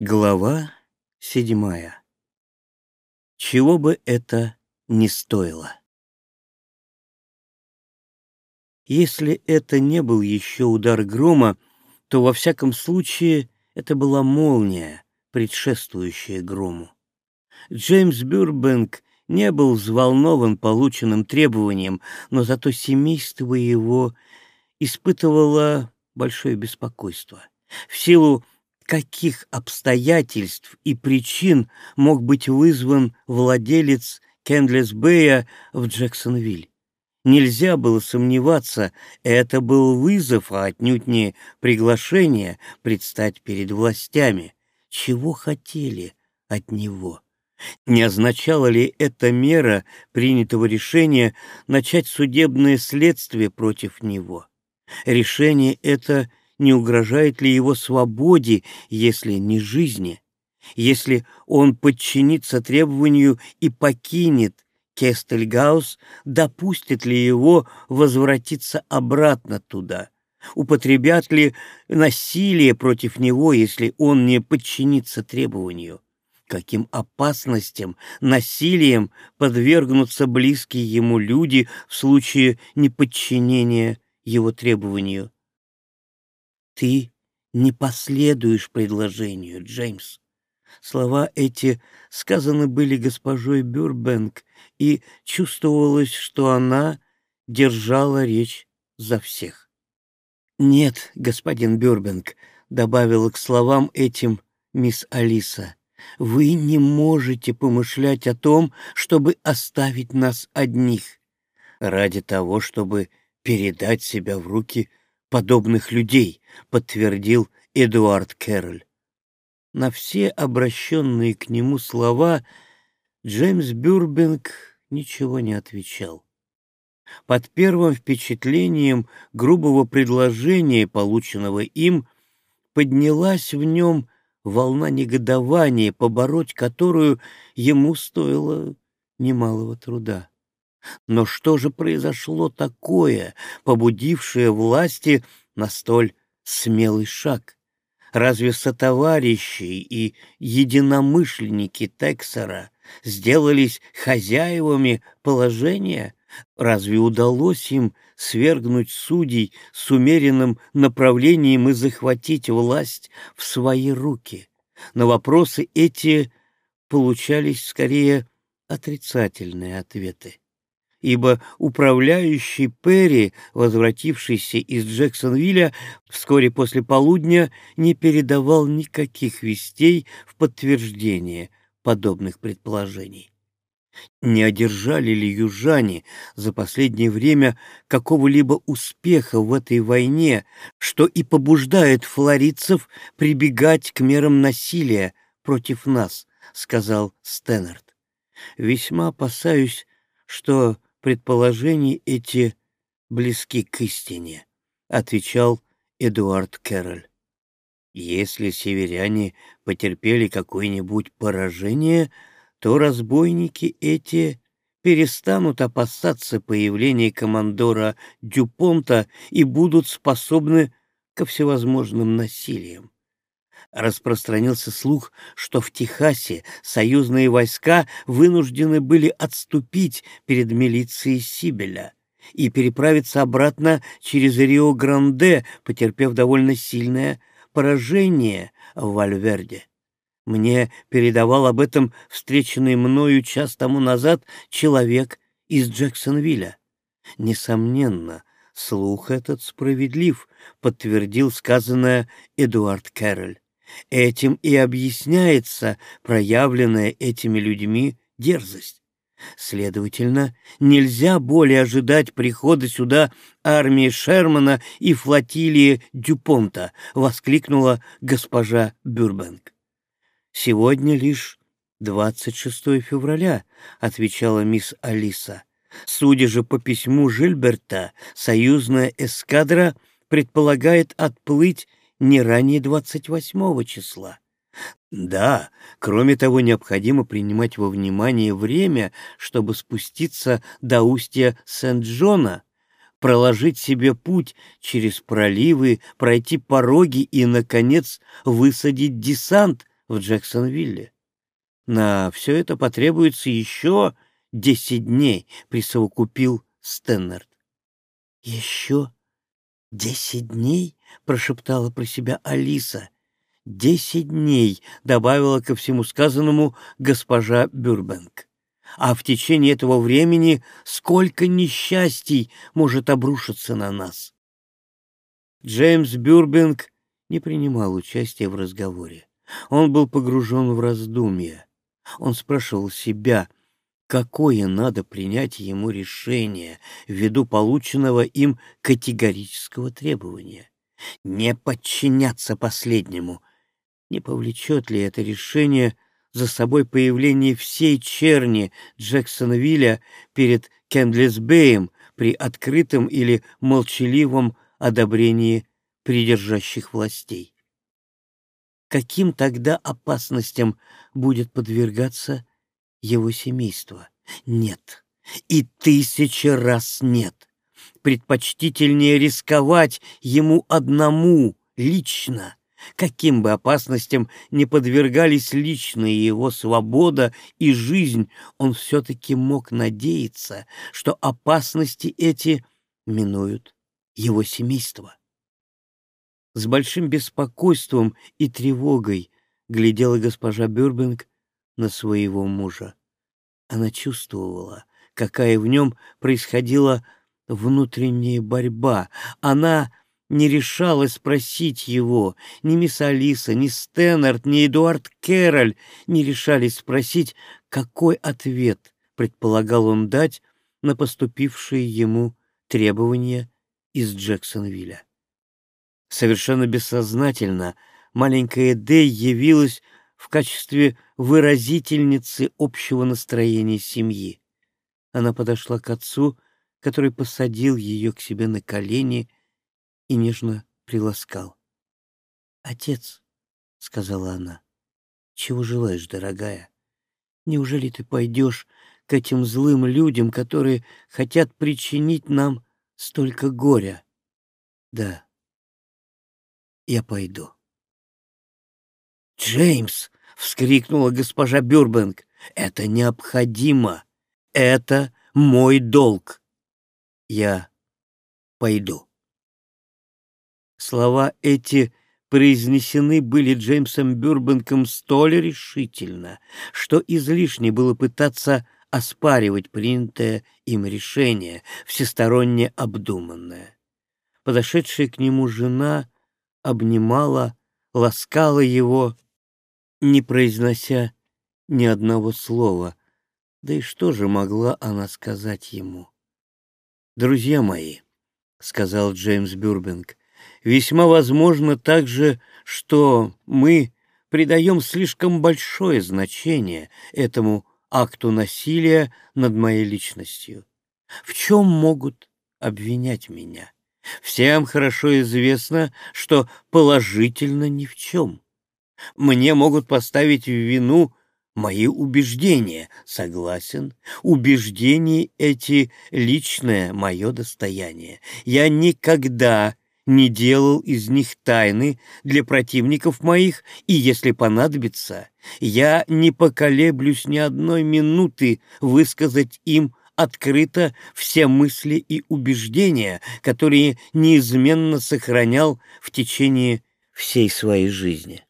Глава седьмая. Чего бы это ни стоило. Если это не был еще удар грома, то во всяком случае это была молния, предшествующая грому. Джеймс Бюрбенк не был взволнован полученным требованием, но зато семейство его испытывало большое беспокойство. В силу каких обстоятельств и причин мог быть вызван владелец Кендлес-Бэя в Джексонвиль. Нельзя было сомневаться, это был вызов, а отнюдь не приглашение предстать перед властями. Чего хотели от него? Не означала ли эта мера принятого решения начать судебное следствие против него? Решение это не угрожает ли его свободе, если не жизни? Если он подчинится требованию и покинет Кестельгаус, допустит ли его возвратиться обратно туда? Употребят ли насилие против него, если он не подчинится требованию? Каким опасностям, насилием подвергнутся близкие ему люди в случае неподчинения его требованию? Ты не последуешь предложению, Джеймс. Слова эти сказаны были госпожой Бюрбенк, и чувствовалось, что она держала речь за всех. «Нет, господин Бюрбенк», — добавила к словам этим мисс Алиса, — «вы не можете помышлять о том, чтобы оставить нас одних ради того, чтобы передать себя в руки подобных людей, подтвердил Эдуард Кэрроль. На все обращенные к нему слова Джеймс Бюрбинг ничего не отвечал. Под первым впечатлением грубого предложения, полученного им, поднялась в нем волна негодования, побороть которую ему стоило немалого труда. Но что же произошло такое, побудившее власти на столь смелый шаг? Разве сотоварищи и единомышленники Тексера сделались хозяевами положения? Разве удалось им свергнуть судей с умеренным направлением и захватить власть в свои руки? На вопросы эти получались скорее отрицательные ответы ибо управляющий Перри, возвратившийся из Джексонвилля вскоре после полудня, не передавал никаких вестей в подтверждение подобных предположений. Не одержали ли южане за последнее время какого-либо успеха в этой войне, что и побуждает флоридцев прибегать к мерам насилия против нас, — сказал Стэннерд. Весьма опасаюсь, что предположения эти близки к истине, отвечал Эдуард Кэрроль. Если северяне потерпели какое-нибудь поражение, то разбойники эти перестанут опасаться появления командора Дюпонта и будут способны ко всевозможным насилиям распространился слух, что в Техасе союзные войска вынуждены были отступить перед милицией Сибеля и переправиться обратно через Рио-Гранде, потерпев довольно сильное поражение в Вальверде. Мне передавал об этом встреченный мною час тому назад человек из Джексонвилля. Несомненно, слух этот справедлив, подтвердил сказанное Эдуард Кэрроль. Этим и объясняется проявленная этими людьми дерзость. Следовательно, нельзя более ожидать прихода сюда армии Шермана и флотилии Дюпонта, воскликнула госпожа Бюрбенк. Сегодня лишь 26 февраля, отвечала мисс Алиса. Судя же по письму Жильберта, союзная эскадра предполагает отплыть не ранее 28 числа. Да, кроме того, необходимо принимать во внимание время, чтобы спуститься до устья Сент-Джона, проложить себе путь через проливы, пройти пороги и, наконец, высадить десант в Джексонвилле. На все это потребуется еще десять дней, присовокупил Стэннерд. Еще десять дней? прошептала про себя Алиса. Десять дней, добавила ко всему сказанному госпожа Бюрбенк. А в течение этого времени сколько несчастий может обрушиться на нас. Джеймс Бюрбенк не принимал участия в разговоре. Он был погружен в раздумья. Он спрашивал себя, какое надо принять ему решение ввиду полученного им категорического требования. Не подчиняться последнему. Не повлечет ли это решение за собой появление всей черни Джексонвилля перед Кендлисбеем при открытом или молчаливом одобрении придержащих властей? каким тогда опасностям будет подвергаться его семейство? Нет. И тысячи раз нет. Предпочтительнее рисковать ему одному, лично. Каким бы опасностям не подвергались личная его свобода и жизнь, он все-таки мог надеяться, что опасности эти минуют его семейство. С большим беспокойством и тревогой глядела госпожа Бюрбинг на своего мужа. Она чувствовала, какая в нем происходила внутренняя борьба. Она не решалась спросить его, ни мисс Алиса, ни Стэннард, ни Эдуард Кэрроль не решались спросить, какой ответ предполагал он дать на поступившие ему требования из Джексонвилля. Совершенно бессознательно маленькая Дэй явилась в качестве выразительницы общего настроения семьи. Она подошла к отцу, который посадил ее к себе на колени и нежно приласкал. «Отец», — сказала она, — «чего желаешь, дорогая? Неужели ты пойдешь к этим злым людям, которые хотят причинить нам столько горя?» «Да, я пойду. «Джеймс!» — вскрикнула госпожа Бюрбенг. «Это необходимо! Это мой долг! Я пойду!» Слова эти произнесены были Джеймсом Бюрбенком столь решительно, что излишне было пытаться оспаривать принятое им решение, всесторонне обдуманное. Подошедшая к нему жена обнимала, ласкала его, не произнося ни одного слова. Да и что же могла она сказать ему? «Друзья мои», — сказал Джеймс Бюрбинг, — «весьма возможно также, что мы придаем слишком большое значение этому акту насилия над моей личностью. В чем могут обвинять меня?» Всем хорошо известно, что положительно ни в чем. Мне могут поставить в вину мои убеждения, согласен. Убеждения эти — личное мое достояние. Я никогда не делал из них тайны для противников моих, и, если понадобится, я не поколеблюсь ни одной минуты высказать им открыто все мысли и убеждения, которые неизменно сохранял в течение всей своей жизни.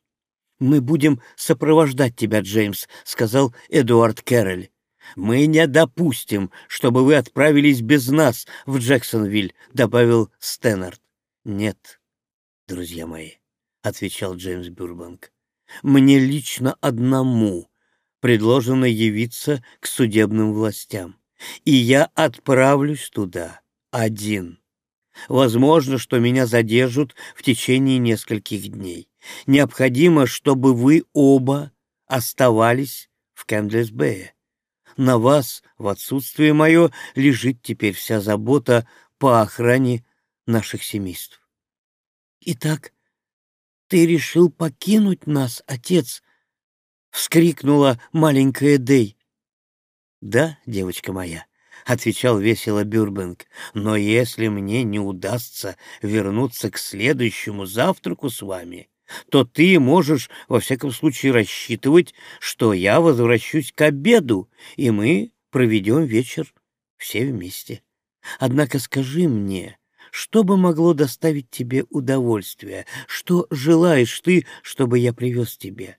«Мы будем сопровождать тебя, Джеймс», — сказал Эдуард Кэрроль. «Мы не допустим, чтобы вы отправились без нас в Джексонвиль», — добавил Стэннард. «Нет, друзья мои», — отвечал Джеймс Бюрбанк. «Мне лично одному предложено явиться к судебным властям и я отправлюсь туда один. Возможно, что меня задержат в течение нескольких дней. Необходимо, чтобы вы оба оставались в Кендлисбее. На вас, в отсутствие мое, лежит теперь вся забота по охране наших семейств. Итак, ты решил покинуть нас, отец? — вскрикнула маленькая Дэй. «Да, девочка моя», — отвечал весело Бюрбенг, «но если мне не удастся вернуться к следующему завтраку с вами, то ты можешь, во всяком случае, рассчитывать, что я возвращусь к обеду, и мы проведем вечер все вместе. Однако скажи мне, что бы могло доставить тебе удовольствие? Что желаешь ты, чтобы я привез тебе?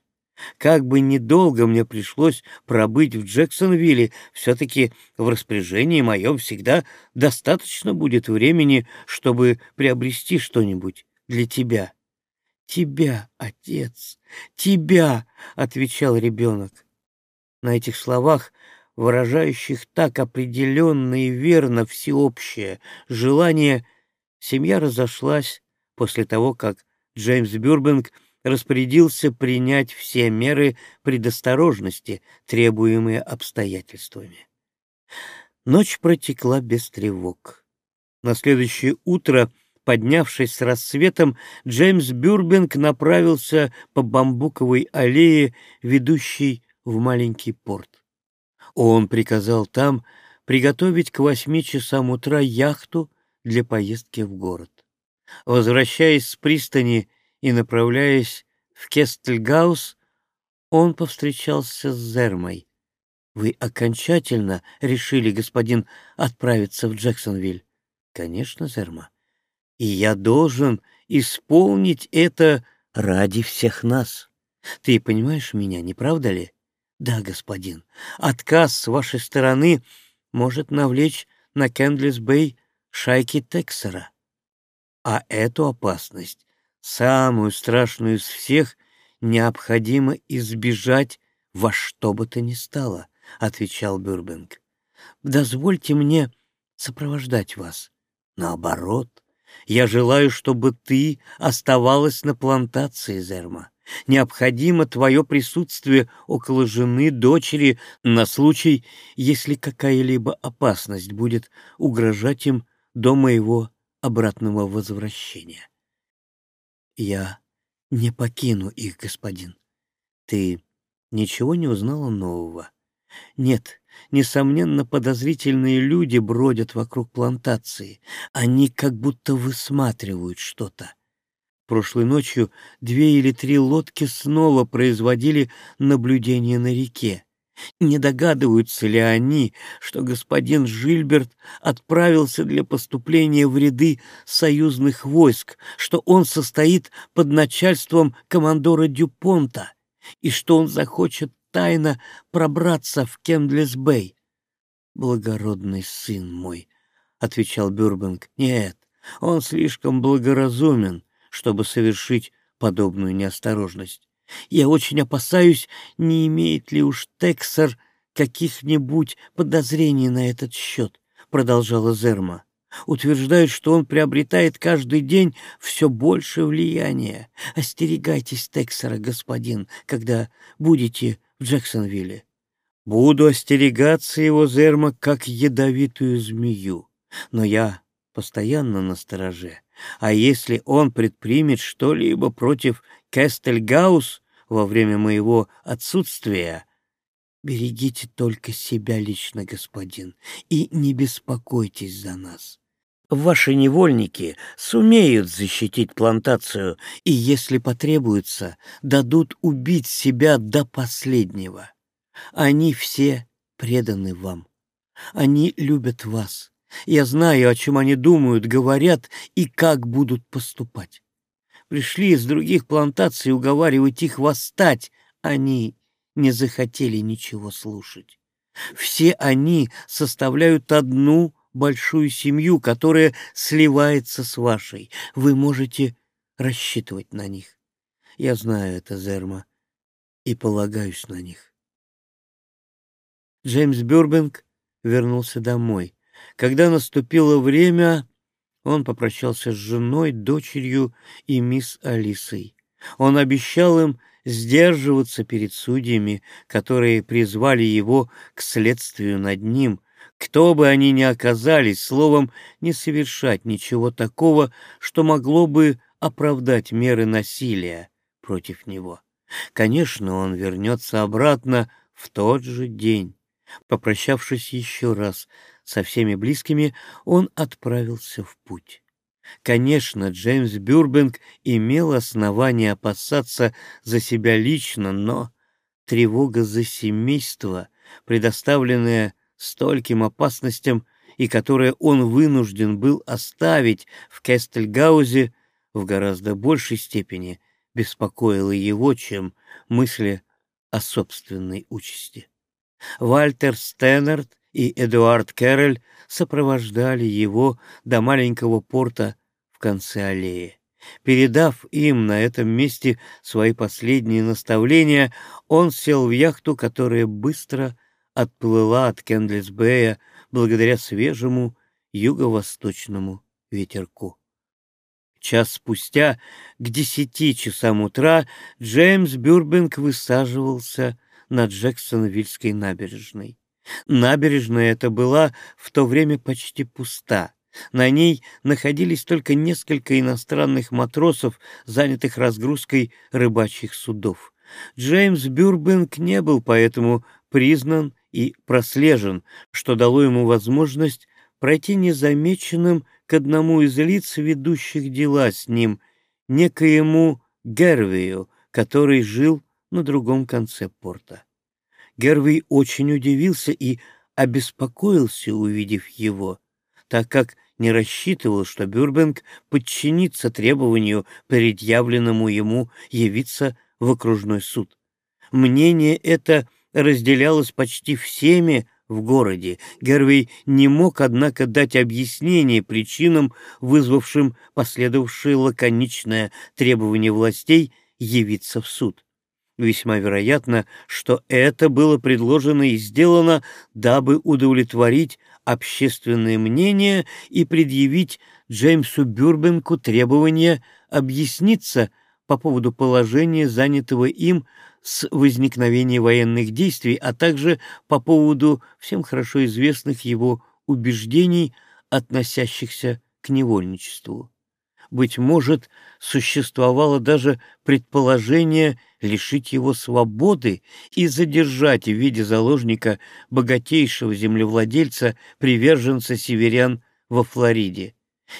Как бы недолго мне пришлось пробыть в Джексонвилле, все-таки в распоряжении моем всегда достаточно будет времени, чтобы приобрести что-нибудь для тебя. «Тебя, отец, тебя!» — отвечал ребенок. На этих словах выражающих так определенно и верно всеобщее желание, семья разошлась после того, как Джеймс Бюрбинг распорядился принять все меры предосторожности, требуемые обстоятельствами. Ночь протекла без тревог. На следующее утро, поднявшись с рассветом, Джеймс Бюрбинг направился по бамбуковой аллее, ведущей в маленький порт. Он приказал там приготовить к восьми часам утра яхту для поездки в город. Возвращаясь с пристани и направляясь в Кестельгаус, он повстречался с Зермой. «Вы окончательно решили, господин, отправиться в Джексонвиль?» «Конечно, Зерма. И я должен исполнить это ради всех нас. Ты понимаешь меня, не правда ли?» Да, господин, отказ с вашей стороны может навлечь на Кендлис-Бэй шайки Тексера. А эту опасность, самую страшную из всех, необходимо избежать во что бы то ни стало, — отвечал Бюрбинг. Дозвольте мне сопровождать вас. Наоборот, я желаю, чтобы ты оставалась на плантации, Зерма. Необходимо твое присутствие около жены, дочери, на случай, если какая-либо опасность будет угрожать им до моего обратного возвращения. Я не покину их, господин. Ты ничего не узнала нового? Нет, несомненно, подозрительные люди бродят вокруг плантации. Они как будто высматривают что-то. Прошлой ночью две или три лодки снова производили наблюдение на реке. Не догадываются ли они, что господин Жильберт отправился для поступления в ряды союзных войск, что он состоит под начальством командора Дюпонта и что он захочет тайно пробраться в Кемдлес-Бэй? «Благородный сын мой», — отвечал Бюрбанг, — «нет, он слишком благоразумен» чтобы совершить подобную неосторожность. Я очень опасаюсь, не имеет ли уж Тексер каких-нибудь подозрений на этот счет, продолжала Зерма. Утверждают, что он приобретает каждый день все больше влияния. Остерегайтесь Тексера, господин, когда будете в Джексонвилле. Буду остерегаться его, Зерма, как ядовитую змею. Но я постоянно на стороже. А если он предпримет что-либо против Кестельгаус во время моего отсутствия, берегите только себя лично, господин, и не беспокойтесь за нас. Ваши невольники сумеют защитить плантацию, и, если потребуется, дадут убить себя до последнего. Они все преданы вам. Они любят вас я знаю, о чем они думают, говорят и как будут поступать. Пришли из других плантаций уговаривать их восстать. Они не захотели ничего слушать. Все они составляют одну большую семью, которая сливается с вашей. Вы можете рассчитывать на них. Я знаю это, Зерма, и полагаюсь на них. Джеймс Бюрбинг вернулся домой. Когда наступило время, он попрощался с женой, дочерью и мисс Алисой. Он обещал им сдерживаться перед судьями, которые призвали его к следствию над ним, кто бы они ни оказались, словом, не совершать ничего такого, что могло бы оправдать меры насилия против него. Конечно, он вернется обратно в тот же день. Попрощавшись еще раз со всеми близкими, он отправился в путь. Конечно, Джеймс Бюрбенг имел основание опасаться за себя лично, но тревога за семейство, предоставленная стольким опасностям и которое он вынужден был оставить в Кестельгаузе, в гораздо большей степени беспокоило его, чем мысли о собственной участи. Вальтер Стэннерт и Эдуард Кэрроль сопровождали его до маленького порта в конце аллеи. Передав им на этом месте свои последние наставления, он сел в яхту, которая быстро отплыла от Кендлисбея благодаря свежему юго-восточному ветерку. Час спустя, к десяти часам утра, Джеймс Бюрбенг высаживался на Джексонвильской набережной. Набережная эта была в то время почти пуста. На ней находились только несколько иностранных матросов, занятых разгрузкой рыбачьих судов. Джеймс Бюрбенг не был поэтому признан и прослежен, что дало ему возможность пройти незамеченным к одному из лиц, ведущих дела с ним, некоему Гервию, который жил на другом конце порта. Гервий очень удивился и обеспокоился, увидев его, так как не рассчитывал, что Бюрбенг подчинится требованию, предъявленному ему явиться в окружной суд. Мнение это разделялось почти всеми в городе. Гервей не мог, однако, дать объяснение причинам, вызвавшим последовавшее лаконичное требование властей явиться в суд. Весьма вероятно, что это было предложено и сделано, дабы удовлетворить общественное мнение и предъявить Джеймсу Бюрбенку требование объясниться по поводу положения, занятого им с возникновения военных действий, а также по поводу всем хорошо известных его убеждений, относящихся к невольничеству. Быть может, существовало даже предположение лишить его свободы и задержать в виде заложника богатейшего землевладельца, приверженца северян во Флориде.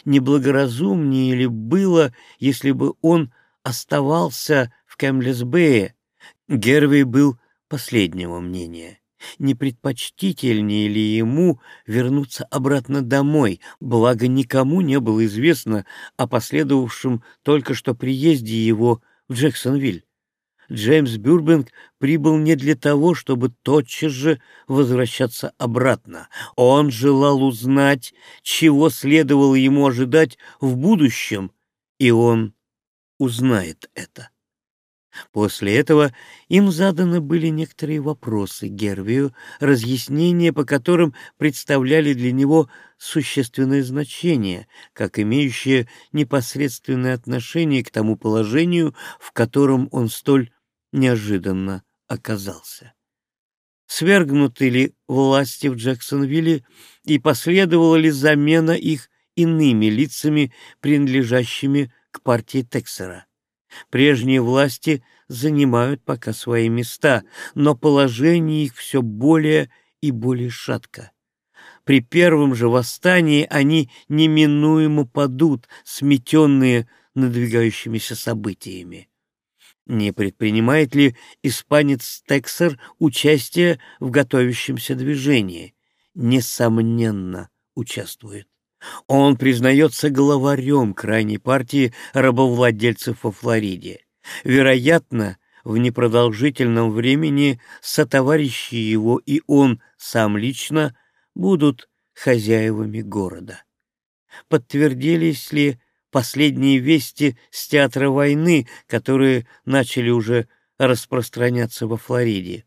Неблагоразумнее ли было, если бы он оставался в Кэмлесбее? Гервей был последнего мнения. Не предпочтительнее ли ему вернуться обратно домой, благо никому не было известно о последовавшем только что приезде его в Джексонвиль? Джеймс Бюрбинг прибыл не для того, чтобы тотчас же возвращаться обратно. Он желал узнать, чего следовало ему ожидать в будущем, и он узнает это. После этого им заданы были некоторые вопросы Гервию, разъяснения по которым представляли для него существенное значение, как имеющее непосредственное отношение к тому положению, в котором он столь неожиданно оказался. Свергнуты ли власти в Джексонвилле и последовала ли замена их иными лицами, принадлежащими к партии Тексера? Прежние власти занимают пока свои места, но положение их все более и более шатко. При первом же восстании они неминуемо падут, сметенные надвигающимися событиями. Не предпринимает ли испанец Тексер участие в готовящемся движении? Несомненно, участвует. Он признается главарем крайней партии рабовладельцев во Флориде. Вероятно, в непродолжительном времени сотоварищи его и он сам лично будут хозяевами города. Подтвердились ли последние вести с театра войны, которые начали уже распространяться во Флориде?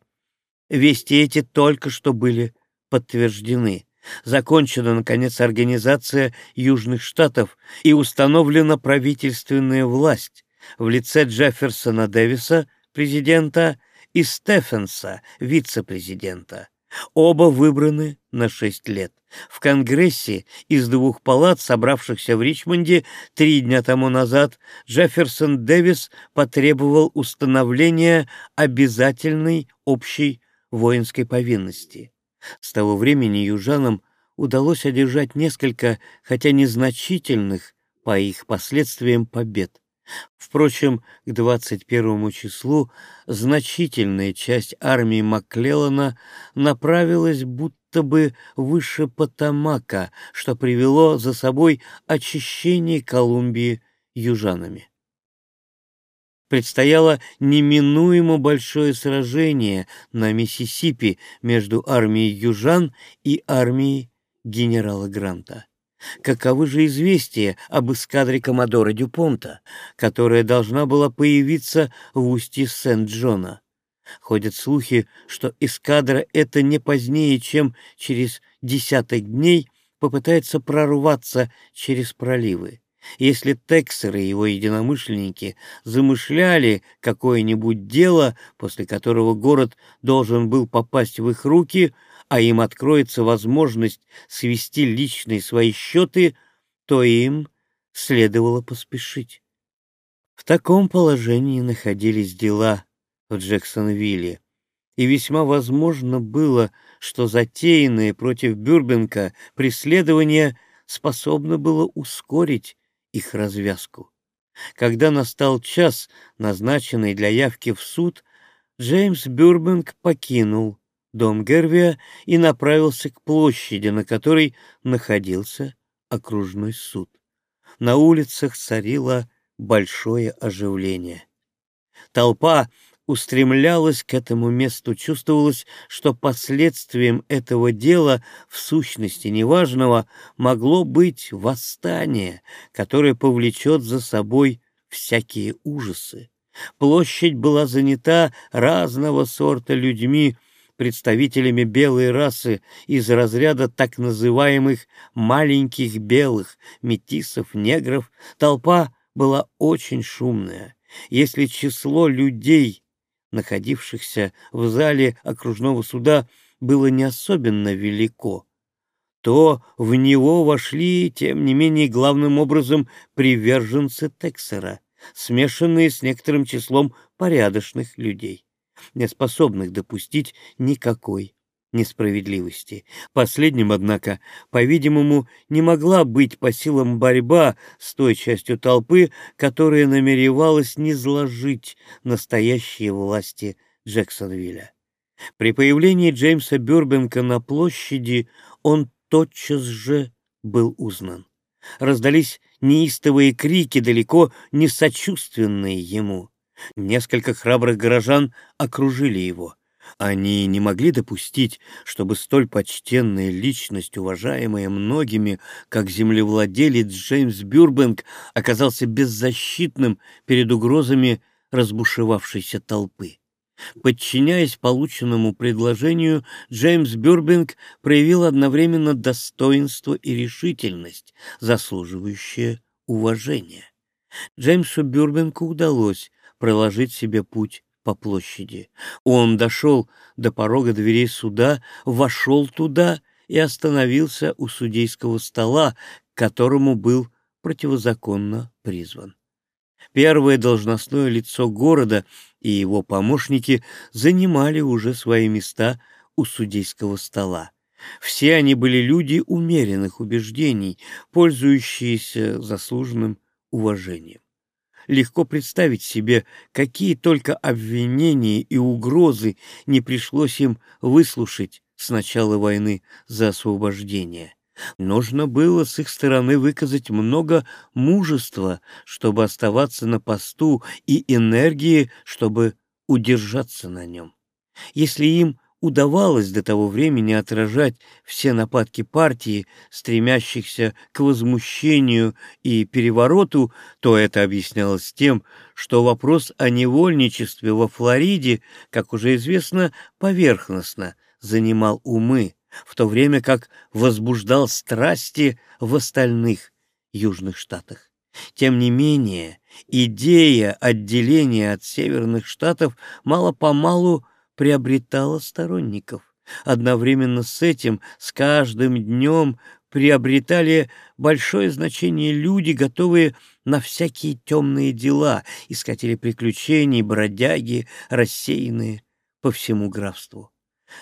Вести эти только что были подтверждены. Закончена, наконец, организация Южных Штатов и установлена правительственная власть в лице Джефферсона Дэвиса, президента, и Стефенса, вице-президента. Оба выбраны на шесть лет. В Конгрессе из двух палат, собравшихся в Ричмонде три дня тому назад, Джефферсон Дэвис потребовал установления обязательной общей воинской повинности. С того времени южанам удалось одержать несколько, хотя незначительных, по их последствиям побед. Впрочем, к 21 числу значительная часть армии Маклеллана направилась будто бы выше Потамака, что привело за собой очищение Колумбии южанами. Предстояло неминуемо большое сражение на Миссисипи между армией южан и армией генерала Гранта. Каковы же известия об эскадре Коммодора Дюпонта, которая должна была появиться в устье Сент-Джона? Ходят слухи, что эскадра эта не позднее, чем через десяток дней попытается прорваться через проливы. Если Тексер и его единомышленники замышляли какое-нибудь дело, после которого город должен был попасть в их руки, а им откроется возможность свести личные свои счеты, то им следовало поспешить. В таком положении находились дела в Джексонвилле, и весьма возможно было, что затеянное против Бюрбенка преследование способно было ускорить их развязку. Когда настал час, назначенный для явки в суд, Джеймс Бюрбенк покинул дом Гервия и направился к площади, на которой находился окружной суд. На улицах царило большое оживление. Толпа устремлялась к этому месту, чувствовалось, что последствием этого дела, в сущности неважного, могло быть восстание, которое повлечет за собой всякие ужасы. Площадь была занята разного сорта людьми, представителями белой расы из разряда так называемых «маленьких белых», метисов, негров, толпа была очень шумная. Если число людей, находившихся в зале окружного суда, было не особенно велико, то в него вошли, тем не менее, главным образом приверженцы Тексера, смешанные с некоторым числом порядочных людей не способных допустить никакой несправедливости. Последним, однако, по-видимому, не могла быть по силам борьба с той частью толпы, которая намеревалась низложить настоящие власти Джексонвилля. При появлении Джеймса Бюрбенка на площади он тотчас же был узнан. Раздались неистовые крики, далеко не сочувственные ему. Несколько храбрых горожан окружили его. Они не могли допустить, чтобы столь почтенная личность, уважаемая многими, как землевладелец Джеймс Бюрбенк, оказался беззащитным перед угрозами разбушевавшейся толпы. Подчиняясь полученному предложению, Джеймс Бюрбинг проявил одновременно достоинство и решительность, заслуживающие уважения. Джеймсу Бюрбенку удалось проложить себе путь по площади. Он дошел до порога дверей суда, вошел туда и остановился у судейского стола, к которому был противозаконно призван. Первое должностное лицо города и его помощники занимали уже свои места у судейского стола. Все они были люди умеренных убеждений, пользующиеся заслуженным уважением. Легко представить себе, какие только обвинения и угрозы не пришлось им выслушать с начала войны за освобождение. Нужно было с их стороны выказать много мужества, чтобы оставаться на посту, и энергии, чтобы удержаться на нем. Если им удавалось до того времени отражать все нападки партии, стремящихся к возмущению и перевороту, то это объяснялось тем, что вопрос о невольничестве во Флориде, как уже известно, поверхностно занимал умы, в то время как возбуждал страсти в остальных южных штатах. Тем не менее, идея отделения от северных штатов мало-помалу приобретала сторонников. Одновременно с этим с каждым днем приобретали большое значение люди, готовые на всякие темные дела, искатели приключений, бродяги, рассеянные по всему графству.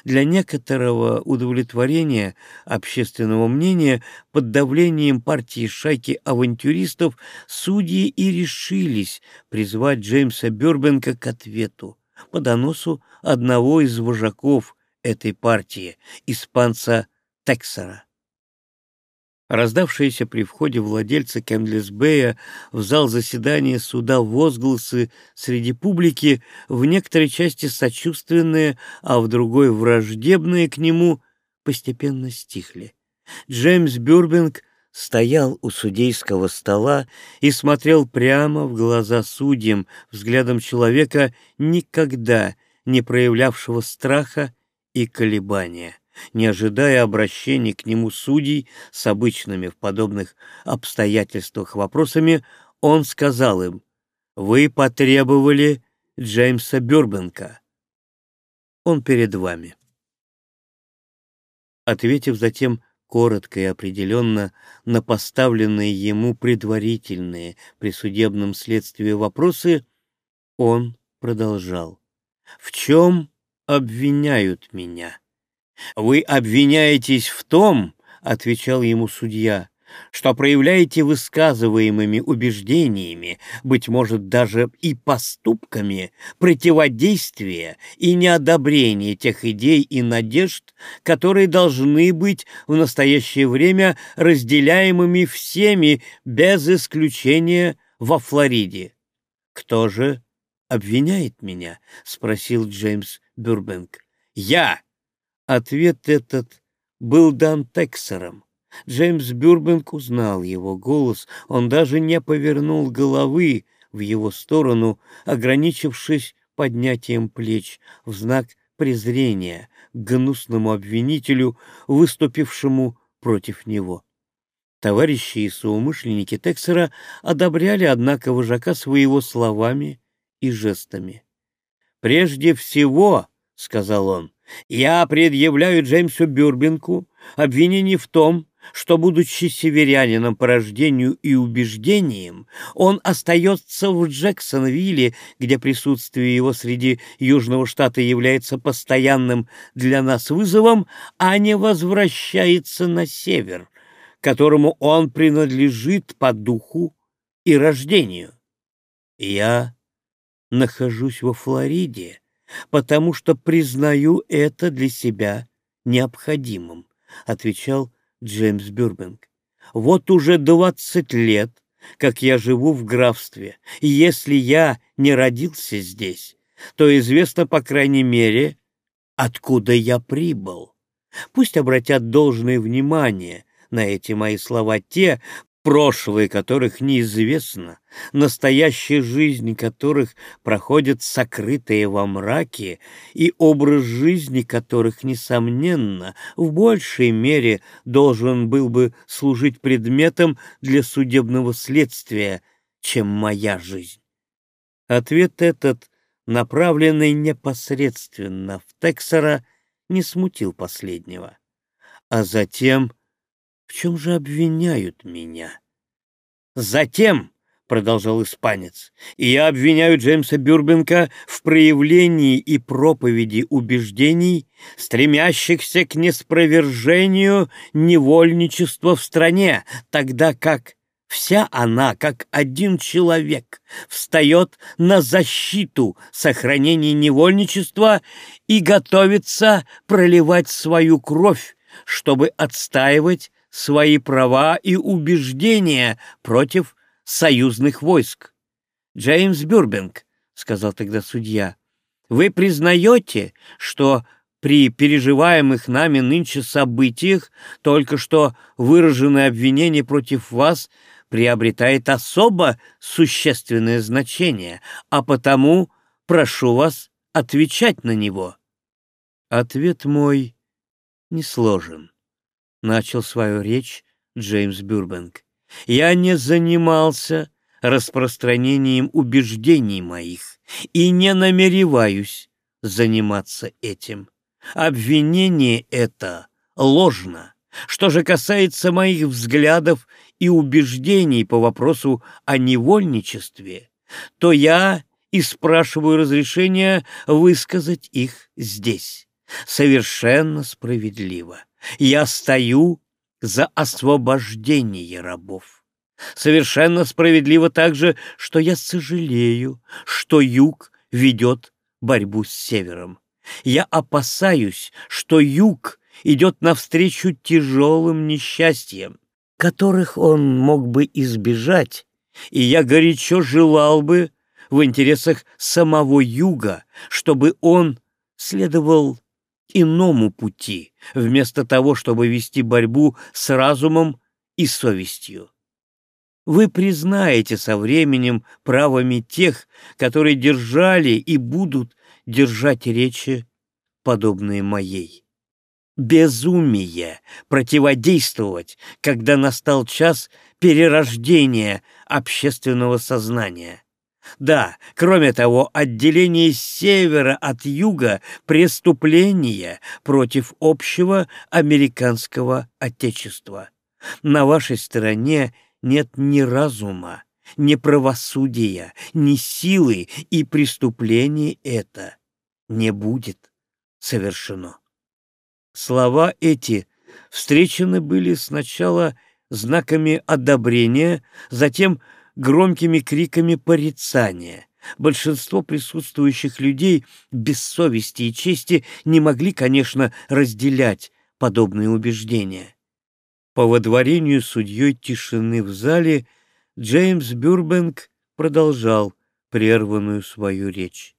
Для некоторого удовлетворения общественного мнения под давлением партии шайки авантюристов судьи и решились призвать Джеймса Бёрбенка к ответу по доносу одного из вожаков этой партии, испанца Тексера. Раздавшиеся при входе владельца Кэмдлисбея в зал заседания суда возгласы среди публики, в некоторой части сочувственные, а в другой враждебные к нему, постепенно стихли. Джеймс Бюрбинг стоял у судейского стола и смотрел прямо в глаза судьям взглядом человека, никогда не проявлявшего страха и колебания не ожидая обращения к нему судей с обычными в подобных обстоятельствах вопросами, он сказал им, «Вы потребовали Джеймса Бюрбенка. Он перед вами». Ответив затем коротко и определенно на поставленные ему предварительные при судебном следствии вопросы, он продолжал. «В чем обвиняют меня?» «Вы обвиняетесь в том, — отвечал ему судья, — что проявляете высказываемыми убеждениями, быть может, даже и поступками, противодействие и неодобрение тех идей и надежд, которые должны быть в настоящее время разделяемыми всеми без исключения во Флориде. «Кто же обвиняет меня?» — спросил Джеймс Бюрбенк. «Я!» Ответ этот был дан Тексером. Джеймс Бюрбенк узнал его голос, он даже не повернул головы в его сторону, ограничившись поднятием плеч в знак презрения к гнусному обвинителю, выступившему против него. Товарищи и соумышленники Тексера одобряли, однако, вожака своего словами и жестами. «Прежде всего, — сказал он, я предъявляю Джеймсу Бюрбинку обвинение в том, что, будучи северянином по рождению и убеждениям, он остается в Джексонвилле, где присутствие его среди Южного штата является постоянным для нас вызовом, а не возвращается на север, которому он принадлежит по духу и рождению. Я нахожусь во Флориде, потому что признаю это для себя необходимым, отвечал Джеймс Бюрбинг. Вот уже двадцать лет, как я живу в графстве, и если я не родился здесь, то известно, по крайней мере, откуда я прибыл. Пусть обратят должное внимание на эти мои слова те, прошлое которых неизвестно, настоящая жизнь которых проходит сокрытые во мраке, и образ жизни которых, несомненно, в большей мере должен был бы служить предметом для судебного следствия, чем моя жизнь. Ответ этот, направленный непосредственно в Тексера, не смутил последнего. А затем в чем же обвиняют меня? Затем, — продолжал испанец, — я обвиняю Джеймса Бюрбенка в проявлении и проповеди убеждений, стремящихся к неспровержению невольничества в стране, тогда как вся она, как один человек, встает на защиту сохранения невольничества и готовится проливать свою кровь, чтобы отстаивать свои права и убеждения против союзных войск. Джеймс Бюрбинг, — сказал тогда судья, — вы признаете, что при переживаемых нами нынче событиях только что выраженное обвинение против вас приобретает особо существенное значение, а потому прошу вас отвечать на него. Ответ мой не сложен начал свою речь Джеймс Бюрбенг. Я не занимался распространением убеждений моих и не намереваюсь заниматься этим. Обвинение это ложно. Что же касается моих взглядов и убеждений по вопросу о невольничестве, то я и спрашиваю разрешения высказать их здесь. Совершенно справедливо. Я стою за освобождение рабов. Совершенно справедливо также, что я сожалею, что юг ведет борьбу с севером. Я опасаюсь, что юг идет навстречу тяжелым несчастьям, которых он мог бы избежать, и я горячо желал бы в интересах самого юга, чтобы он следовал иному пути, вместо того, чтобы вести борьбу с разумом и совестью. Вы признаете со временем правами тех, которые держали и будут держать речи, подобные моей. Безумие противодействовать, когда настал час перерождения общественного сознания. Да, кроме того, отделение севера от юга — преступление против общего американского отечества. На вашей стороне нет ни разума, ни правосудия, ни силы, и преступление это не будет совершено. Слова эти встречены были сначала знаками одобрения, затем громкими криками порицания. Большинство присутствующих людей без совести и чести не могли, конечно, разделять подобные убеждения. По водворению судьей тишины в зале Джеймс Бюрбенг продолжал прерванную свою речь.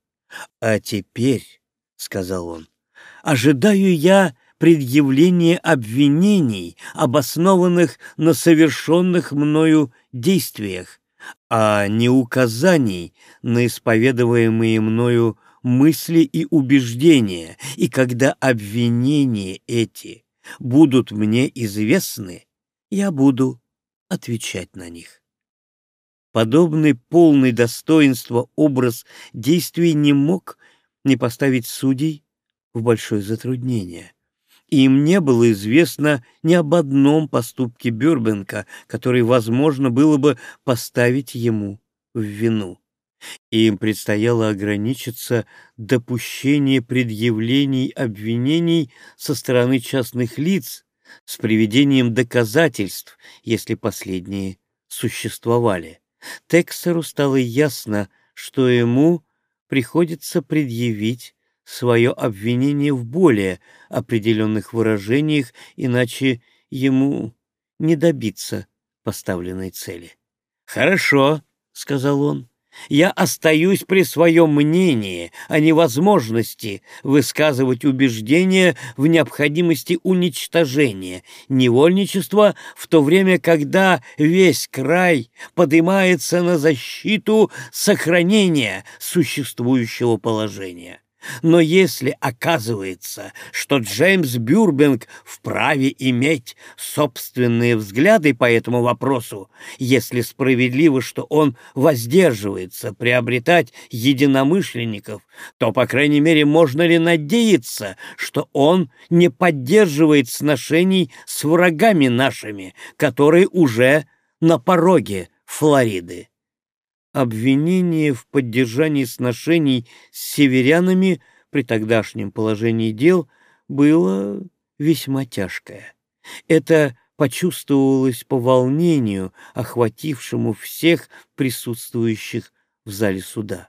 «А теперь, — сказал он, — ожидаю я предъявления обвинений, обоснованных на совершенных мною действиях, а не указаний на исповедуемые мною мысли и убеждения, и когда обвинения эти будут мне известны, я буду отвечать на них. Подобный полный достоинства образ действий не мог не поставить судей в большое затруднение. Им не было известно ни об одном поступке Бюрбенка, который возможно было бы поставить ему в вину. Им предстояло ограничиться допущением предъявлений обвинений со стороны частных лиц с приведением доказательств, если последние существовали. Тексеру стало ясно, что ему приходится предъявить свое обвинение в более определенных выражениях, иначе ему не добиться поставленной цели. «Хорошо», — сказал он, — «я остаюсь при своем мнении о невозможности высказывать убеждения в необходимости уничтожения невольничества в то время, когда весь край поднимается на защиту сохранения существующего положения. Но если оказывается, что Джеймс Бюрбинг вправе иметь собственные взгляды по этому вопросу, если справедливо, что он воздерживается приобретать единомышленников, то, по крайней мере, можно ли надеяться, что он не поддерживает сношений с врагами нашими, которые уже на пороге Флориды? Обвинение в поддержании сношений с северянами при тогдашнем положении дел было весьма тяжкое. Это почувствовалось по волнению, охватившему всех присутствующих в зале суда.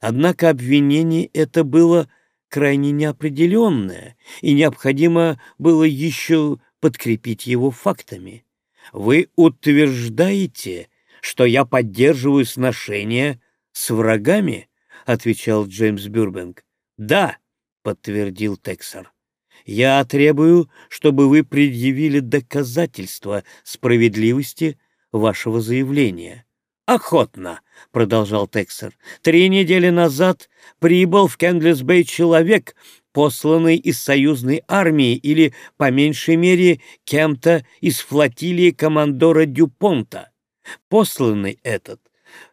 Однако обвинение это было крайне неопределенное, и необходимо было еще подкрепить его фактами. Вы утверждаете, что я поддерживаю сношения с врагами?» — отвечал Джеймс Бюрбенг. «Да», — подтвердил Тексер. «Я требую, чтобы вы предъявили доказательства справедливости вашего заявления». «Охотно», — продолжал Тексер. «Три недели назад прибыл в Кендлисбей человек, посланный из союзной армии или, по меньшей мере, кем-то из флотилии командора Дюпонта. Посланный этот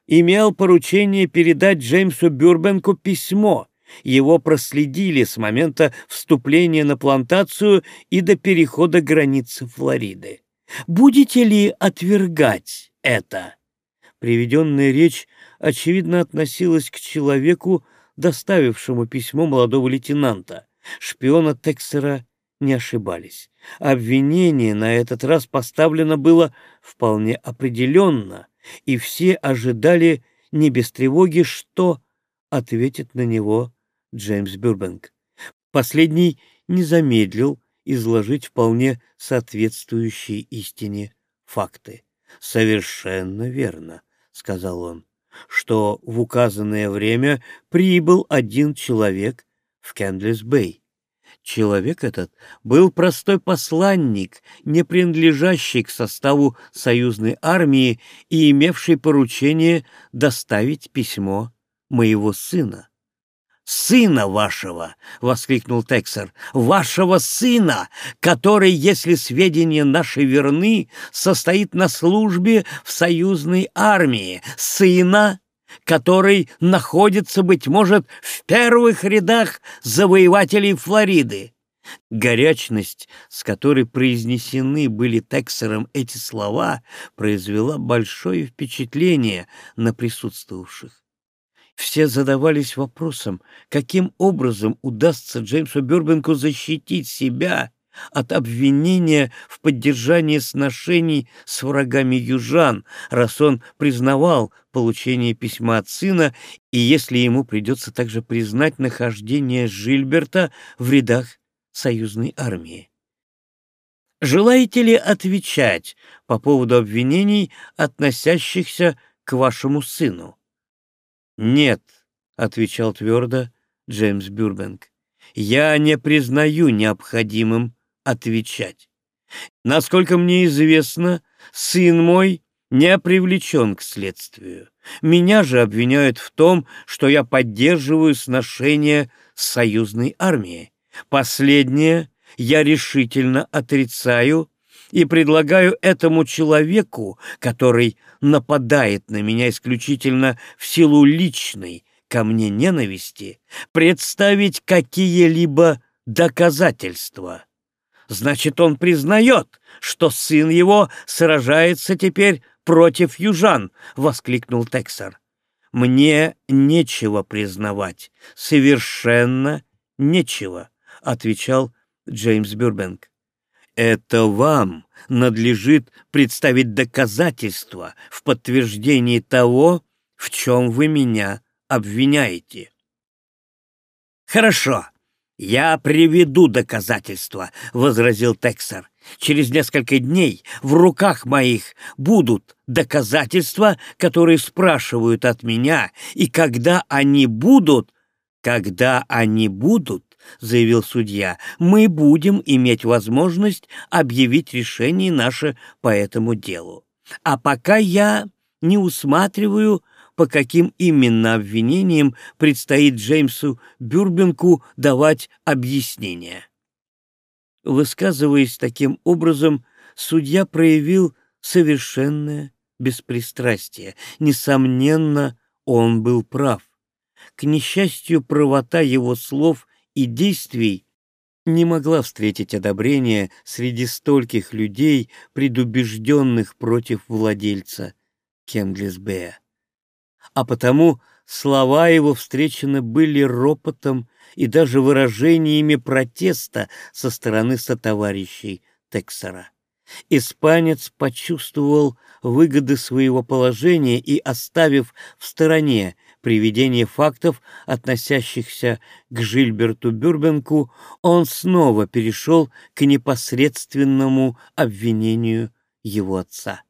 имел поручение передать Джеймсу Бюрбенку письмо. Его проследили с момента вступления на плантацию и до перехода границы Флориды. Будете ли отвергать это? Приведенная речь, очевидно, относилась к человеку, доставившему письмо молодого лейтенанта. Шпиона Тексера не ошибались. Обвинение на этот раз поставлено было вполне определенно, и все ожидали не без тревоги, что ответит на него Джеймс Бюрбенг. Последний не замедлил изложить вполне соответствующие истине факты. «Совершенно верно», — сказал он, — «что в указанное время прибыл один человек в Кендлис-Бэй. Человек этот был простой посланник, не принадлежащий к составу союзной армии и имевший поручение доставить письмо моего сына. «Сына вашего!» — воскликнул Тексер. «Вашего сына, который, если сведения наши верны, состоит на службе в союзной армии. Сына, который находится, быть может, в первых рядах завоевателей Флориды». Горячность, с которой произнесены были Тексером эти слова, произвела большое впечатление на присутствовавших. Все задавались вопросом, каким образом удастся Джеймсу Бёрбенку защитить себя от обвинения в поддержании сношений с врагами южан, раз он признавал получение письма от сына, и если ему придется также признать нахождение Жильберта в рядах союзной армии. Желаете ли отвечать по поводу обвинений, относящихся к вашему сыну? «Нет», — отвечал твердо Джеймс Бюрбенг, — «я не признаю необходимым отвечать. Насколько мне известно, сын мой не привлечен к следствию. Меня же обвиняют в том, что я поддерживаю сношение с союзной армией. Последнее я решительно отрицаю и предлагаю этому человеку, который нападает на меня исключительно в силу личной ко мне ненависти, представить какие-либо доказательства. Значит, он признает, что сын его сражается теперь против южан, — воскликнул Тексер. Мне нечего признавать, совершенно нечего, — отвечал Джеймс Бюрбенг. Это вам надлежит представить доказательства в подтверждении того, в чем вы меня обвиняете. Хорошо, я приведу доказательства, возразил Тексер. Через несколько дней в руках моих будут доказательства, которые спрашивают от меня, и когда они будут, когда они будут, — заявил судья, — мы будем иметь возможность объявить решение наше по этому делу. А пока я не усматриваю, по каким именно обвинениям предстоит Джеймсу Бюрбенку давать объяснения. Высказываясь таким образом, судья проявил совершенное беспристрастие. Несомненно, он был прав. К несчастью, правота его слов и действий не могла встретить одобрения среди стольких людей, предубежденных против владельца Кенглисбея. А потому слова его встречены были ропотом и даже выражениями протеста со стороны сотоварищей Тексера. Испанец почувствовал выгоды своего положения и, оставив в стороне приведение фактов, относящихся к Жильберту Бюрбенку, он снова перешел к непосредственному обвинению его отца.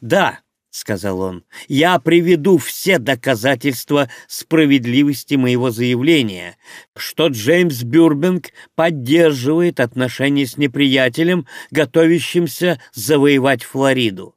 «Да», — сказал он, — «я приведу все доказательства справедливости моего заявления, что Джеймс Бюрбенг поддерживает отношения с неприятелем, готовящимся завоевать Флориду.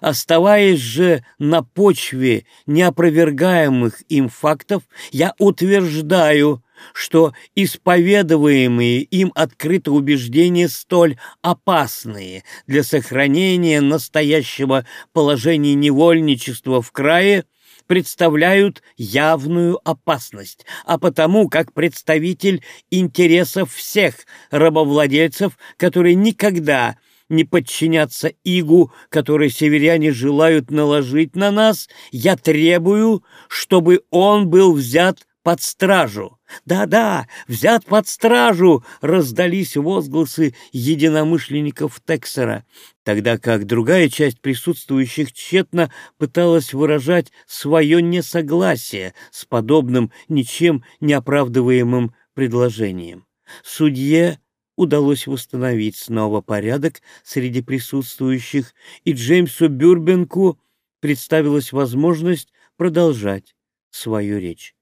Оставаясь же на почве неопровергаемых им фактов, я утверждаю, что исповедуемые им открыто убеждения столь опасные для сохранения настоящего положения невольничества в крае, представляют явную опасность, а потому как представитель интересов всех рабовладельцев, которые никогда не подчиняться игу, который северяне желают наложить на нас, я требую, чтобы он был взят под стражу! Да-да, взят под стражу!» — раздались возгласы единомышленников Тексера, тогда как другая часть присутствующих тщетно пыталась выражать свое несогласие с подобным ничем не оправдываемым предложением. Судье удалось восстановить снова порядок среди присутствующих, и Джеймсу Бюрбенку представилась возможность продолжать свою речь.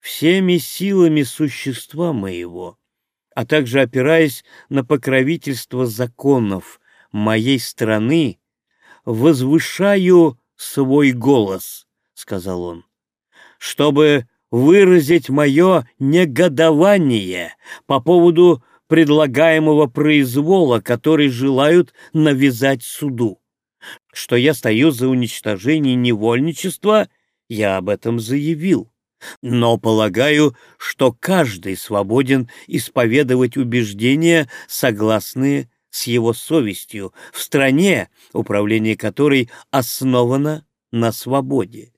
«Всеми силами существа моего, а также опираясь на покровительство законов моей страны, возвышаю свой голос», — сказал он, — «чтобы выразить мое негодование по поводу предлагаемого произвола, который желают навязать суду. Что я стою за уничтожение невольничества, я об этом заявил. Но полагаю, что каждый свободен исповедовать убеждения, согласные с его совестью, в стране, управление которой основано на свободе.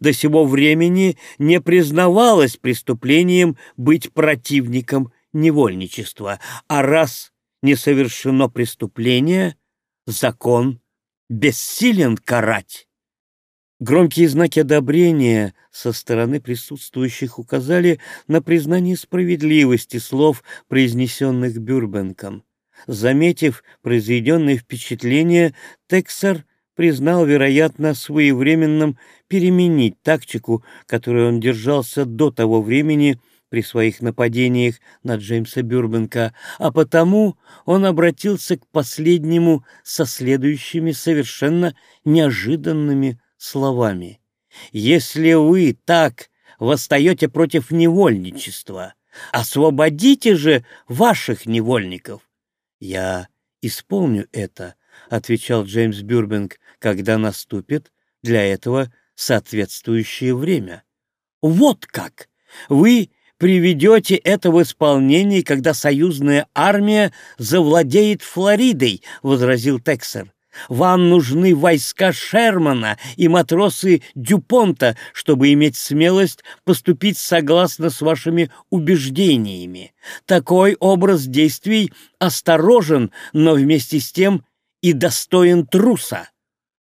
До сего времени не признавалось преступлением быть противником невольничества, а раз не совершено преступление, закон бессилен карать. Громкие знаки одобрения со стороны присутствующих указали на признание справедливости слов, произнесенных Бюрбенком. Заметив произведенное впечатление, Тексер признал, вероятно, своевременным переменить тактику, которой он держался до того времени, при своих нападениях на Джеймса Бюрбенка, а потому он обратился к последнему со следующими совершенно неожиданными словами. «Если вы так восстаете против невольничества, освободите же ваших невольников!» «Я исполню это», — отвечал Джеймс Бюрбенг, «когда наступит для этого соответствующее время». «Вот как! Вы приведете это в исполнение, когда союзная армия завладеет Флоридой», — возразил Тексер. «Вам нужны войска Шермана и матросы Дюпонта, чтобы иметь смелость поступить согласно с вашими убеждениями. Такой образ действий осторожен, но вместе с тем и достоин труса».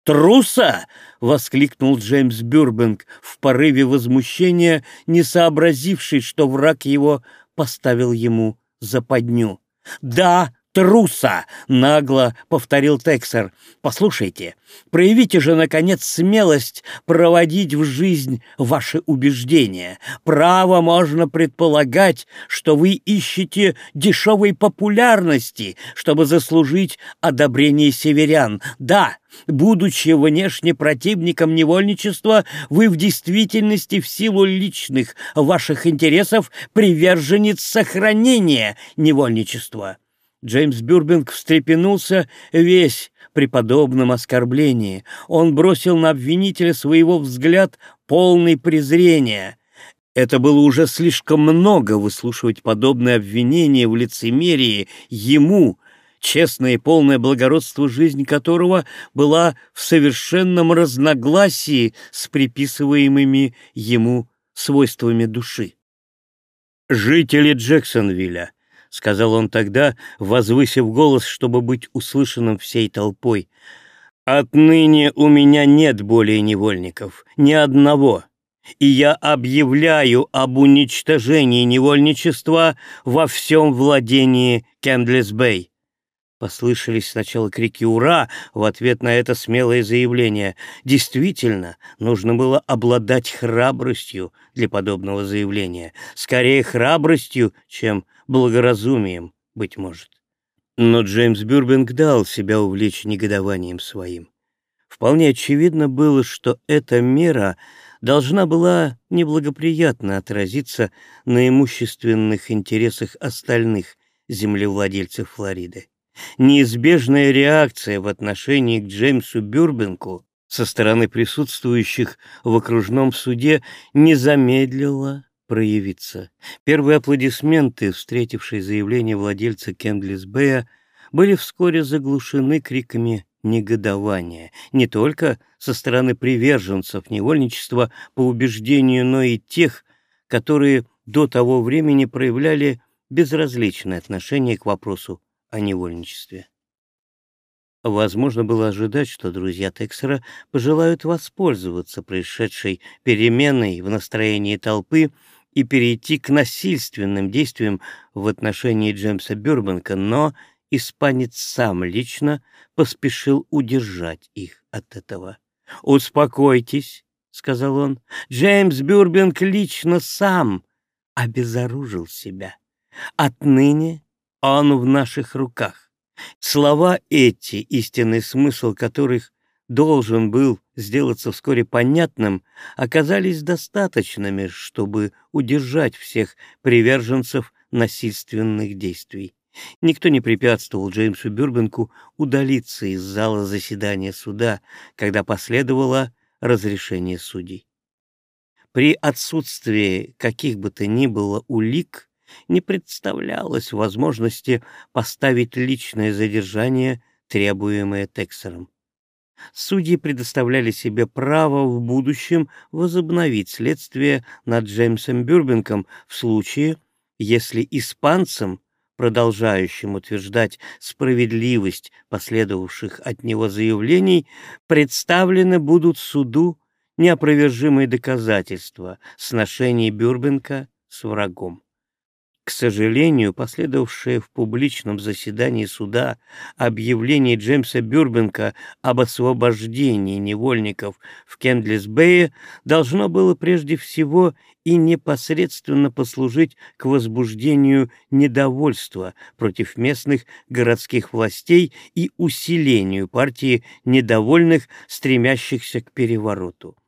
«Труса!» — воскликнул Джеймс Бюрбенг в порыве возмущения, не сообразивший, что враг его поставил ему западню. «Да, труса!» — нагло повторил Тексер. «Послушайте, проявите же, наконец, смелость проводить в жизнь ваши убеждения. Право можно предполагать, что вы ищете дешевой популярности, чтобы заслужить одобрение северян. Да, будучи внешне противником невольничества, вы в действительности в силу личных ваших интересов приверженец сохранения невольничества». Джеймс Бюрбинг встрепенулся весь при подобном оскорблении. Он бросил на обвинителя своего взгляд полный презрения. Это было уже слишком много выслушивать подобное обвинение в лицемерии ему, честное и полное благородство жизни которого была в совершенном разногласии с приписываемыми ему свойствами души. Жители Джексонвилля — сказал он тогда, возвысив голос, чтобы быть услышанным всей толпой. «Отныне у меня нет более невольников, ни одного, и я объявляю об уничтожении невольничества во всем владении Кендлис-Бэй. Послышались сначала крики «Ура!» в ответ на это смелое заявление. Действительно, нужно было обладать храбростью для подобного заявления. Скорее храбростью, чем благоразумием, быть может. Но Джеймс Бюрбенк дал себя увлечь негодованием своим. Вполне очевидно было, что эта мера должна была неблагоприятно отразиться на имущественных интересах остальных землевладельцев Флориды. Неизбежная реакция в отношении к Джеймсу Бюрбенку со стороны присутствующих в окружном суде не замедлила проявиться. Первые аплодисменты, встретившие заявление владельца Кендлис Бэя, были вскоре заглушены криками негодования не только со стороны приверженцев невольничества по убеждению, но и тех, которые до того времени проявляли безразличное отношение к вопросу о невольничестве. Возможно было ожидать, что друзья Тексера пожелают воспользоваться происшедшей переменой в настроении толпы и перейти к насильственным действиям в отношении Джеймса Бюрбанка, но испанец сам лично поспешил удержать их от этого. «Успокойтесь», — сказал он, — «Джеймс Бюрбинг лично сам обезоружил себя. Отныне он в наших руках. Слова эти, истинный смысл которых должен был сделаться вскоре понятным, оказались достаточными, чтобы удержать всех приверженцев насильственных действий. Никто не препятствовал Джеймсу Бюрбенку удалиться из зала заседания суда, когда последовало разрешение судей. При отсутствии каких бы то ни было улик не представлялось возможности поставить личное задержание, требуемое Тексером. Судьи предоставляли себе право в будущем возобновить следствие над Джеймсом Бюрбенком в случае, если испанцам, продолжающим утверждать справедливость последовавших от него заявлений, представлены будут суду неопровержимые доказательства сношений Бюрбенка с врагом. К сожалению, последовавшее в публичном заседании суда объявление Джеймса Бюрбенка об освобождении невольников в Кендлис-Бэе должно было прежде всего и непосредственно послужить к возбуждению недовольства против местных городских властей и усилению партии недовольных, стремящихся к перевороту.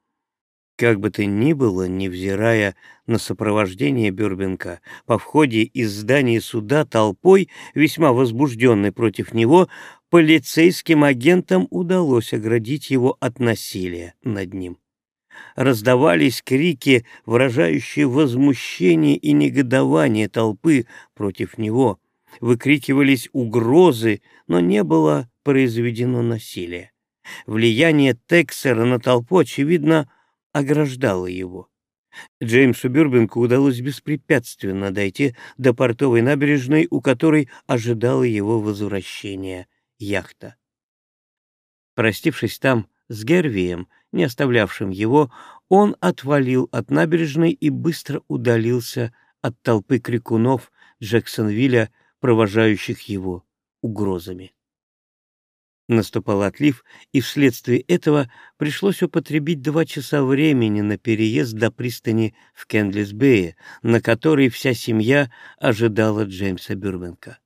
Как бы то ни было, невзирая на сопровождение Бюрбенка, по входе из здания суда толпой, весьма возбужденной против него, полицейским агентам удалось оградить его от насилия над ним. Раздавались крики, выражающие возмущение и негодование толпы против него. Выкрикивались угрозы, но не было произведено насилие. Влияние Тексера на толпу, очевидно, ограждала его. Джеймсу Бюрбенку удалось беспрепятственно дойти до портовой набережной, у которой ожидала его возвращения яхта. Простившись там с Гервием, не оставлявшим его, он отвалил от набережной и быстро удалился от толпы крикунов Джексонвилля, провожающих его угрозами. Наступал отлив, и вследствие этого пришлось употребить два часа времени на переезд до пристани в Кендлис-Бее, на которой вся семья ожидала Джеймса Бюрбенка.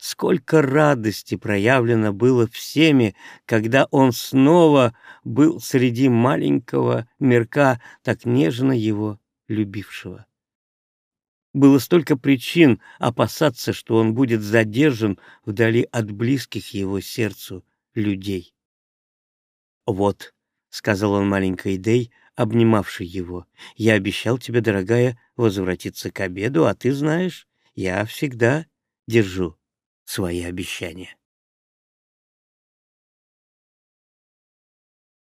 Сколько радости проявлено было всеми, когда он снова был среди маленького мирка, так нежно его любившего. Было столько причин опасаться, что он будет задержан вдали от близких его сердцу людей. «Вот», — сказал он маленькой Дэй, обнимавшей его, — «я обещал тебе, дорогая, возвратиться к обеду, а ты знаешь, я всегда держу свои обещания».